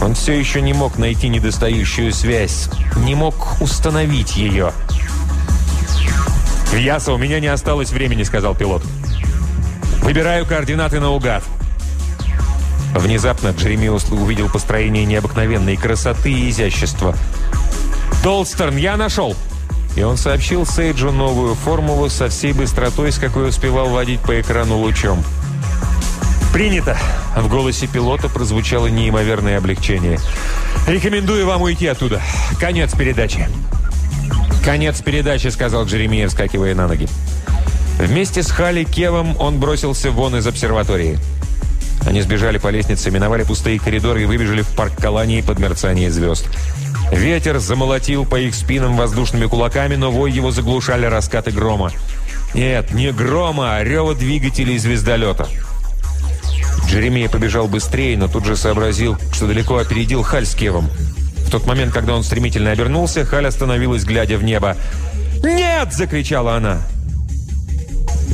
Он все еще не мог найти недостающую связь, не мог установить ее. «Яса, у меня не осталось времени», — сказал пилот. «Выбираю координаты наугад». Внезапно Джеремиус увидел построение необыкновенной красоты и изящества. «Долстерн, я нашел!» И он сообщил Сейджу новую формулу со всей быстротой, с какой успевал водить по экрану лучом. «Принято!» В голосе пилота прозвучало неимоверное облегчение. «Рекомендую вам уйти оттуда. Конец передачи». «Конец передачи», — сказал Джеремия, вскакивая на ноги. Вместе с Хали Кевом он бросился вон из обсерватории. Они сбежали по лестнице, миновали пустые коридоры и выбежали в парк Калании под мерцание звезд. Ветер замолотил по их спинам воздушными кулаками, но вой его заглушали раскаты грома. Нет, не грома, а рева двигателей звездолета. Джеремия побежал быстрее, но тут же сообразил, что далеко опередил Халь с Кевом. В тот момент, когда он стремительно обернулся, Халь остановилась, глядя в небо. «Нет!» – закричала она.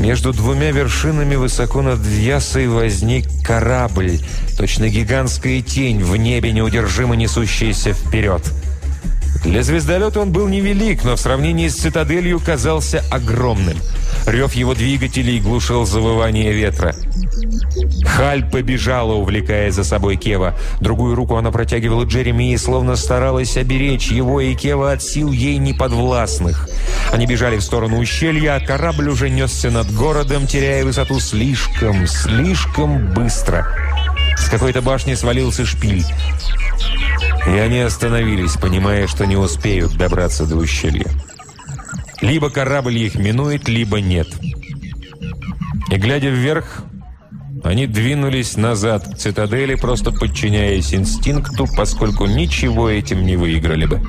Между двумя вершинами высоко над Вьясой возник корабль, точно гигантская тень в небе, неудержимо несущаяся вперед. Для звездолета он был невелик, но в сравнении с цитаделью казался огромным. Рев его двигателей глушил завывание ветра. Халь побежала, увлекая за собой Кева. Другую руку она протягивала Джереми и словно старалась оберечь его и Кева от сил ей неподвластных. Они бежали в сторону ущелья, а корабль уже несся над городом, теряя высоту слишком, слишком быстро. С какой-то башни свалился шпиль. И они остановились, понимая, что не успеют добраться до ущелья. Либо корабль их минует, либо нет. И глядя вверх, они двинулись назад к цитадели, просто подчиняясь инстинкту, поскольку ничего этим не выиграли бы.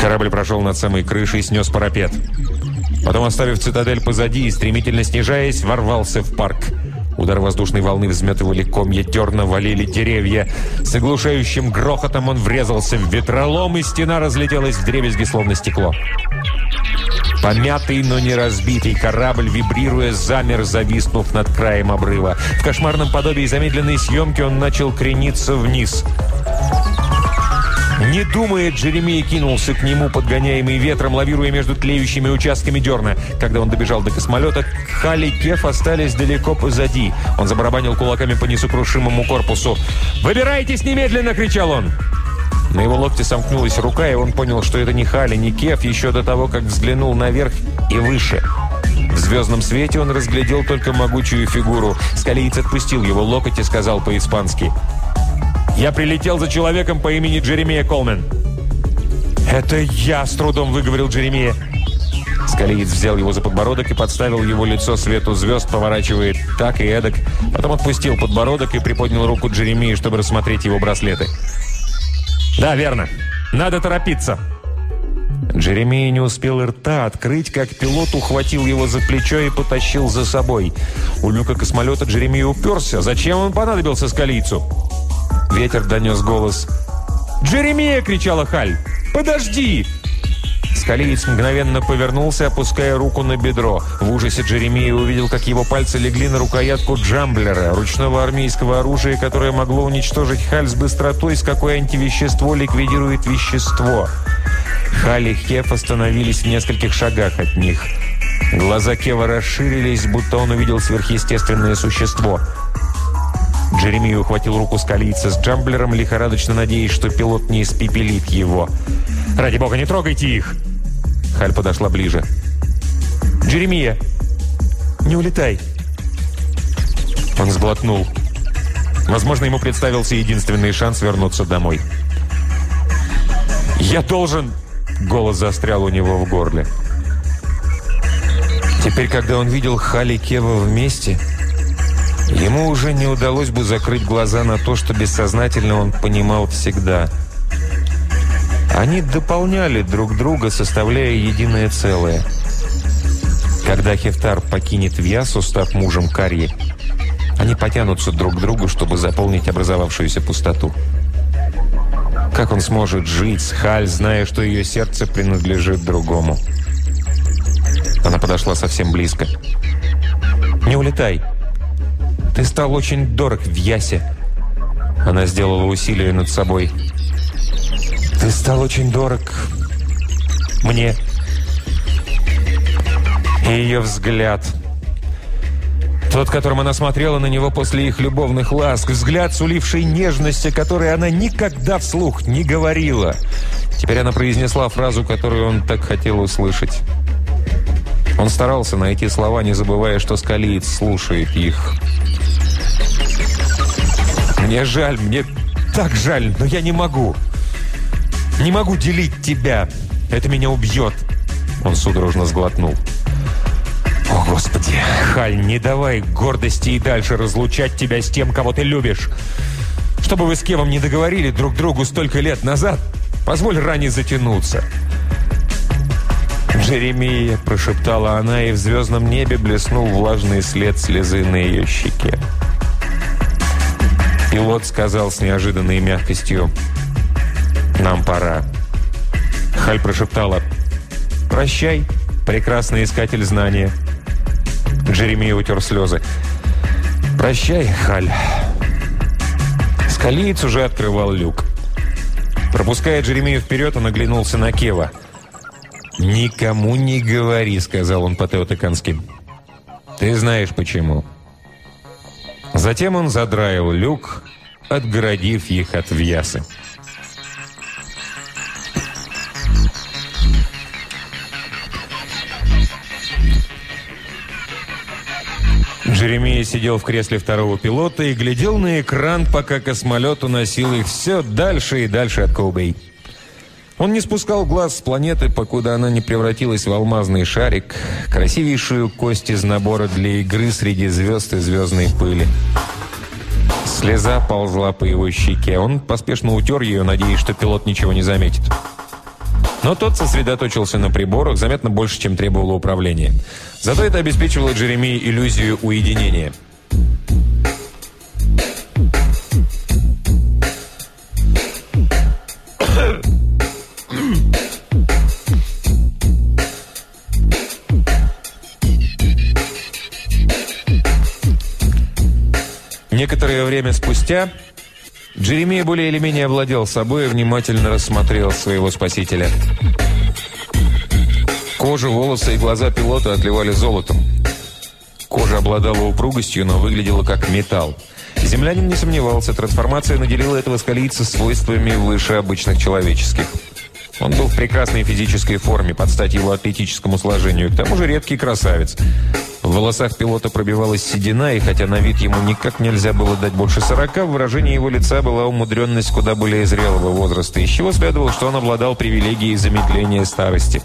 Корабль прошел над самой крышей и снес парапет. Потом, оставив цитадель позади и стремительно снижаясь, ворвался в парк. Удар воздушной волны взметывали комья, дерна валили деревья. С оглушающим грохотом он врезался в ветролом, и стена разлетелась в дребезги, словно стекло. Помятый, но не разбитый корабль, вибрируя, замер, зависнув над краем обрыва. В кошмарном подобии замедленной съемки он начал крениться вниз. Не думая, Джеремия кинулся к нему, подгоняемый ветром, лавируя между тлеющими участками дерна. Когда он добежал до космолета, Хали и Кеф остались далеко позади. Он забарабанил кулаками по несокрушимому корпусу. «Выбирайтесь немедленно!» — кричал он. На его локте сомкнулась рука, и он понял, что это не Хали, не Кеф, еще до того, как взглянул наверх и выше. В звездном свете он разглядел только могучую фигуру. Скалиец отпустил его локоть и сказал по-испански. «Я прилетел за человеком по имени Джеремия Колмен». «Это я!» – с трудом выговорил Джеремия. Скалиец взял его за подбородок и подставил его лицо свету звезд, поворачивая так и эдак. Потом отпустил подбородок и приподнял руку Джеремии, чтобы рассмотреть его браслеты. «Да, верно. Надо торопиться». Джеремия не успел рта открыть, как пилот ухватил его за плечо и потащил за собой. У люка космолета Джеремия уперся. Зачем он понадобился скалийцу? Ветер донес голос. «Джеремия!» — кричала Халь. «Подожди!» Скалиец мгновенно повернулся, опуская руку на бедро. В ужасе Джеремия увидел, как его пальцы легли на рукоятку джамблера, ручного армейского оружия, которое могло уничтожить Халь с быстротой, с какой антивещество ликвидирует вещество. Халь и Хеф остановились в нескольких шагах от них. Глаза Кева расширились, будто он увидел сверхъестественное существо. Джеремия ухватил руку скалийца с джамблером, лихорадочно надеясь, что пилот не испепелит его. «Ради бога, не трогайте их!» Халь подошла ближе. «Джеремия, не улетай!» Он сглотнул. Возможно, ему представился единственный шанс вернуться домой. «Я должен...» Голос застрял у него в горле. Теперь, когда он видел Хали Кева вместе, ему уже не удалось бы закрыть глаза на то, что бессознательно он понимал всегда – они дополняли друг друга, составляя единое целое. Когда Хефтар покинет Вьясу, став мужем Карьи, они потянутся друг к другу, чтобы заполнить образовавшуюся пустоту. Как он сможет жить с Халь, зная, что ее сердце принадлежит другому? Она подошла совсем близко. «Не улетай. Ты стал очень дорог в Ясе». Она сделала усилие над собой. Ты стал очень дорог мне. И ее взгляд. Тот, которым она смотрела на него после их любовных ласк. Взгляд, суливший нежность, о которой она никогда вслух не говорила. Теперь она произнесла фразу, которую он так хотел услышать. Он старался найти слова, не забывая, что скалиец слушает их. «Мне жаль, мне так жаль, но я не могу!» Не могу делить тебя. Это меня убьет. Он судорожно сглотнул. О, Господи, Халь, не давай гордости и дальше разлучать тебя с тем, кого ты любишь. Чтобы вы с Кевом не договорили друг другу столько лет назад, позволь ране затянуться. «Джеремия», – прошептала она, и в звездном небе блеснул влажный след слезы на ее щеке. Пилот сказал с неожиданной мягкостью – нам пора». Халь прошептала «Прощай, прекрасный искатель знания». Джеремия утер слезы. «Прощай, Халь». Скалиец уже открывал люк. Пропуская Джеремию вперед, он оглянулся на Кева. «Никому не говори», — сказал он по-теотыкански. Ты знаешь почему. Затем он задраил люк, отгородив их от вьясы. Джеремия сидел в кресле второго пилота и глядел на экран, пока космолет уносил их все дальше и дальше от Коубей. Он не спускал глаз с планеты, покуда она не превратилась в алмазный шарик, красивейшую кость из набора для игры среди звезд и звездной пыли. Слеза ползла по его щеке. Он поспешно утер ее, надеясь, что пилот ничего не заметит. Но тот сосредоточился на приборах заметно больше, чем требовало управления. Зато это обеспечивало Джеремии иллюзию уединения – Некоторое время спустя Джеремия более или менее овладел собой и внимательно рассмотрел своего спасителя. Кожа, волосы и глаза пилота отливали золотом. Кожа обладала упругостью, но выглядела как металл. Землянин не сомневался, трансформация наделила этого скалийца свойствами выше обычных человеческих. Он был в прекрасной физической форме, под стать его атлетическому сложению. К тому же редкий красавец. В волосах пилота пробивалась седина, и хотя на вид ему никак нельзя было дать больше сорока, в выражении его лица была умудренность куда более зрелого возраста, из чего следовало, что он обладал привилегией замедления старости.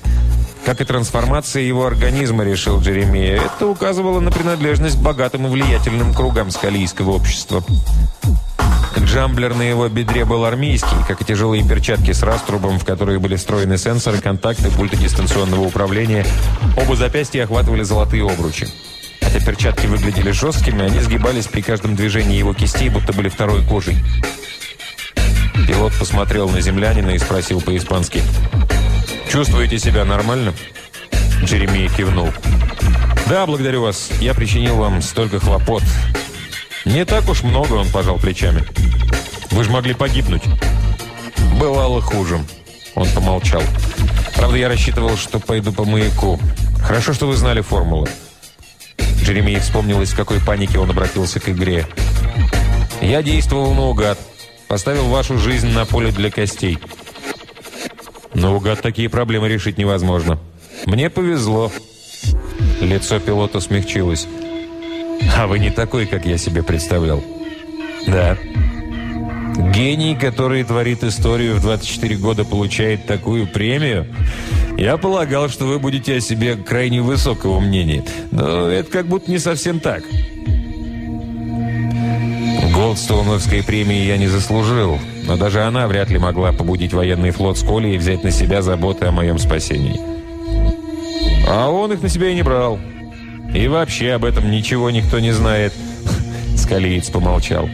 Как и трансформация его организма, решил Джеремия, это указывало на принадлежность к богатым и влиятельным кругам скалийского общества. Джамблер на его бедре был армейский, как и тяжелые перчатки с раструбом, в которые были встроены сенсоры, контакты, пульты дистанционного управления. Оба запястья охватывали золотые обручи. Хотя перчатки выглядели жесткими, они сгибались при каждом движении его кистей, будто были второй кожей. Пилот посмотрел на землянина и спросил по-испански. «Чувствуете себя нормально?» Джеремия кивнул. «Да, благодарю вас. Я причинил вам столько хлопот. «Не так уж много», — он пожал плечами. «Вы же могли погибнуть». «Бывало хуже». Он помолчал. «Правда, я рассчитывал, что пойду по маяку. Хорошо, что вы знали формулу». Джеремей вспомнилось, в какой панике он обратился к игре. «Я действовал наугад. Поставил вашу жизнь на поле для костей». «Наугад такие проблемы решить невозможно. Мне повезло». Лицо пилота смягчилось. А вы не такой, как я себе представлял. Да. Гений, который творит историю в 24 года, получает такую премию? Я полагал, что вы будете о себе крайне высокого мнения. Но это как будто не совсем так. Голдстоуновской премии я не заслужил, но даже она вряд ли могла побудить военный флот Сколи и взять на себя заботы о моем спасении. А он их на себя и не брал. И вообще об этом ничего никто не знает. Скалиец помолчал.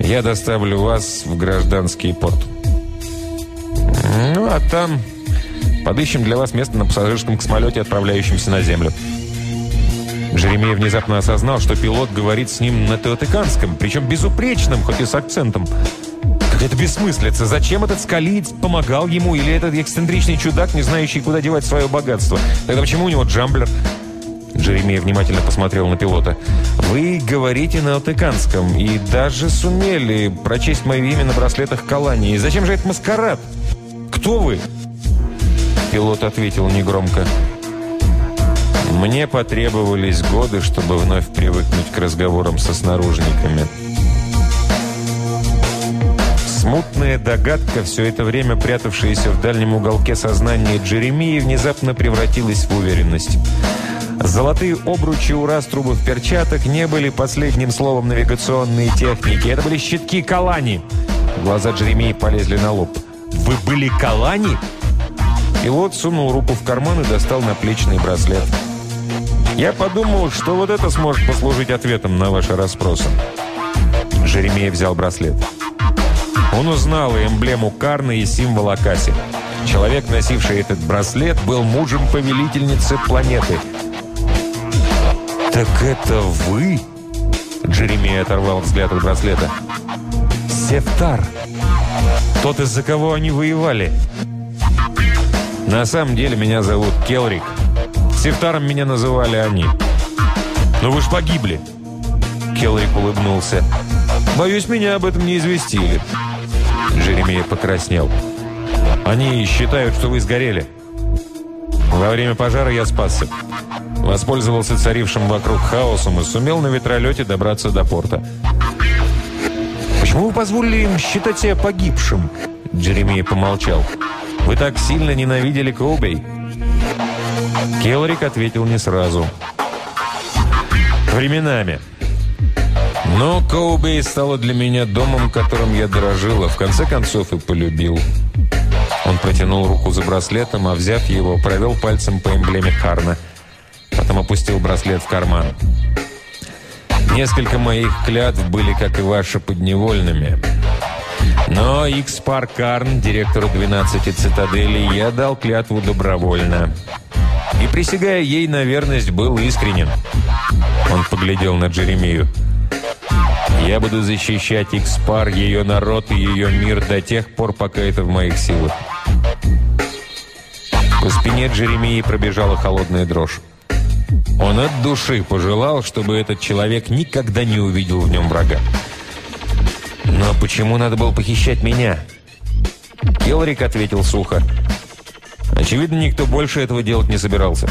Я доставлю вас в гражданский порт. Ну, а там подыщем для вас место на пассажирском космолете, отправляющемся на Землю. Жеремей внезапно осознал, что пилот говорит с ним на теотыканском, причем безупречным, хоть и с акцентом. Это бессмыслица. Зачем этот скалиец помогал ему? Или этот эксцентричный чудак, не знающий, куда девать свое богатство? Тогда почему у него джамблер? Джеремия внимательно посмотрел на пилота. «Вы говорите на алтыканском и даже сумели прочесть мое имя на браслетах Калании. Зачем же этот маскарад? Кто вы?» Пилот ответил негромко. «Мне потребовались годы, чтобы вновь привыкнуть к разговорам со снаружниками». Смутная догадка, все это время прятавшаяся в дальнем уголке сознания Джеремии, внезапно превратилась в уверенность. Золотые обручи у раструбов перчаток не были последним словом навигационной техники. Это были щитки Калани. Глаза Джеремии полезли на лоб. «Вы были Калани?» Пилот сунул руку в карман и достал наплечный браслет. «Я подумал, что вот это сможет послужить ответом на ваши расспросы». Жеремей взял браслет. Он узнал эмблему Карны и символ Акаси. Человек, носивший этот браслет, был мужем повелительницы планеты – «Так это вы?» Джеремия оторвал взгляд от браслета. «Сефтар! Тот, из-за кого они воевали!» «На самом деле меня зовут Келрик. Сефтаром меня называли они. «Но вы ж погибли!» Келрик улыбнулся. «Боюсь, меня об этом не известили». Джеремия покраснел. «Они считают, что вы сгорели. Во время пожара я спасся. Воспользовался царившим вокруг хаосом и сумел на ветролете добраться до порта. «Почему вы позволили им считать себя погибшим?» Джеремия помолчал. «Вы так сильно ненавидели Коубей?» Келрик ответил не сразу. «Временами. Но Коубей стала для меня домом, которым я дорожил, а в конце концов и полюбил». Он протянул руку за браслетом, а взяв его, провел пальцем по эмблеме Карна. Потом опустил браслет в карман. Несколько моих клятв были, как и ваши, подневольными. Но Икспар Карн, директору 12 цитаделей, я дал клятву добровольно. И, присягая ей на верность, был искренен. Он поглядел на Джеремию. Я буду защищать Икспар, ее народ и ее мир до тех пор, пока это в моих силах. По спине Джеремии пробежала холодная дрожь. Он от души пожелал, чтобы этот человек никогда не увидел в нем врага. «Но почему надо было похищать меня?» Келрик ответил сухо. «Очевидно, никто больше этого делать не собирался.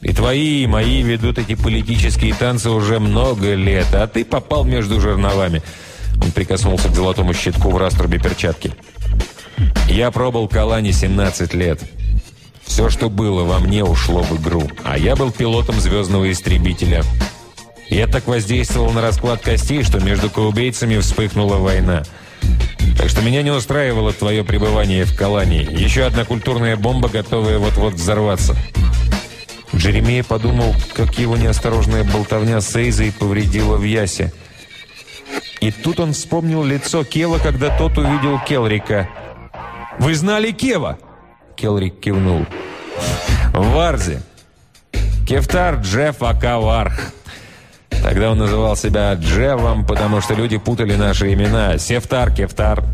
И твои, и мои ведут эти политические танцы уже много лет, а ты попал между жерновами». Он прикоснулся к золотому щитку в раструбе перчатки. «Я пробыл Калани 17 лет». Все, что было во мне, ушло в игру. А я был пилотом звездного истребителя. Я так воздействовал на расклад костей, что между каубейцами вспыхнула война. Так что меня не устраивало твое пребывание в Калании. Еще одна культурная бомба, готовая вот-вот взорваться. Джеремия подумал, как его неосторожная болтовня с Эйзой повредила в Ясе. И тут он вспомнил лицо Кева, когда тот увидел Келрика. «Вы знали Кева?» Келрик кивнул. «В Варзе. Кефтар Джефф Акаварх. Тогда он называл себя Джевом, потому что люди путали наши имена. Сефтар, Кефтар».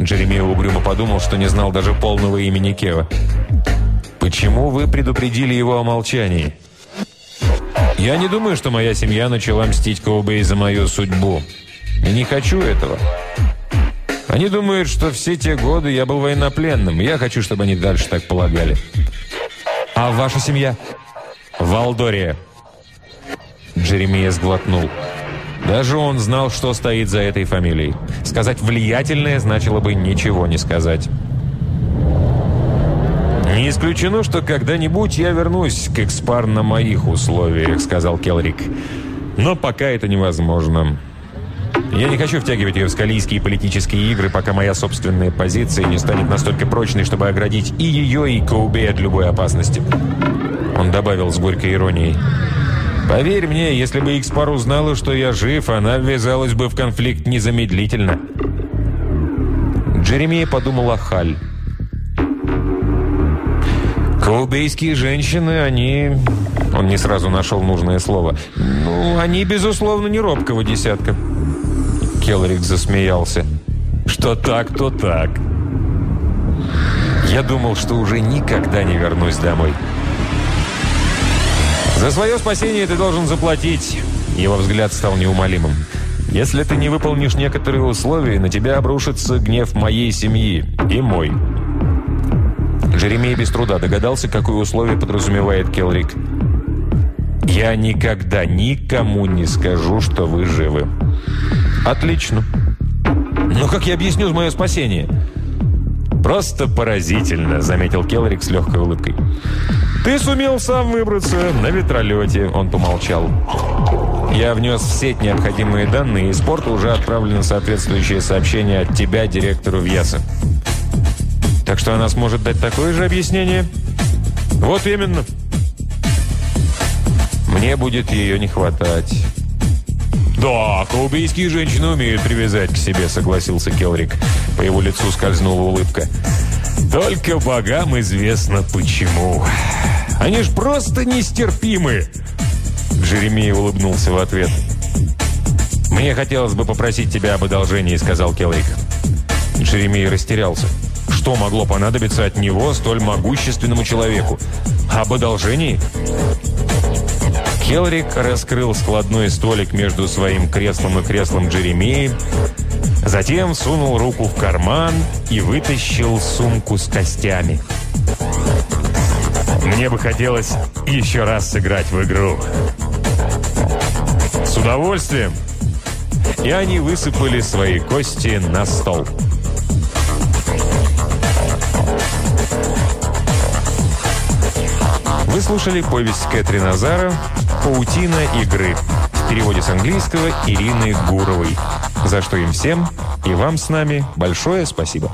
Джеремия угрюмо подумал, что не знал даже полного имени Кева. «Почему вы предупредили его о молчании?» «Я не думаю, что моя семья начала мстить Коубей за мою судьбу. И не хочу этого. Они думают, что все те годы я был военнопленным. Я хочу, чтобы они дальше так полагали. А ваша семья? Валдория. Джеремия сглотнул. Даже он знал, что стоит за этой фамилией. Сказать «влиятельное» значило бы ничего не сказать. «Не исключено, что когда-нибудь я вернусь к Экспар на моих условиях», — сказал Келрик. «Но пока это невозможно». Я не хочу втягивать ее в скалийские политические игры, пока моя собственная позиция не станет настолько прочной, чтобы оградить и ее, и Коубей от любой опасности. Он добавил с горькой иронией. «Поверь мне, если бы Икспар узнала, что я жив, она ввязалась бы в конфликт незамедлительно». Джеремия подумал о Халь. Коубейские женщины, они... Он не сразу нашел нужное слово. Ну, они, безусловно, не робкого десятка. Келрик засмеялся. «Что так, то так». Я думал, что уже никогда не вернусь домой. «За свое спасение ты должен заплатить». Его взгляд стал неумолимым. «Если ты не выполнишь некоторые условия, на тебя обрушится гнев моей семьи и мой». Джеремей без труда догадался, какое условие подразумевает Келрик. «Я никогда никому не скажу, что вы живы». «Отлично. Но как я объясню мое спасение?» «Просто поразительно», — заметил Келрик с легкой улыбкой. «Ты сумел сам выбраться на ветролете», — он помолчал. «Я внес в сеть необходимые данные, и спорту уже отправлено соответствующее сообщение от тебя, директору Вьяса. Так что она сможет дать такое же объяснение?» «Вот именно». «Мне будет ее не хватать». «Да, каубийские женщины умеют привязать к себе», — согласился Келрик. По его лицу скользнула улыбка. «Только богам известно почему. Они ж просто нестерпимы!» Джеремия улыбнулся в ответ. «Мне хотелось бы попросить тебя об одолжении», — сказал Келрик. Джеремия растерялся. Что могло понадобиться от него столь могущественному человеку? Об одолжении? Хелрик раскрыл складной столик между своим креслом и креслом Джеремии, затем сунул руку в карман и вытащил сумку с костями. «Мне бы хотелось еще раз сыграть в игру». «С удовольствием!» И они высыпали свои кости на стол. Вы слушали повесть Кэтрин Азара «Паутина игры» в переводе с английского Ирины Гуровой, за что им всем и вам с нами большое спасибо.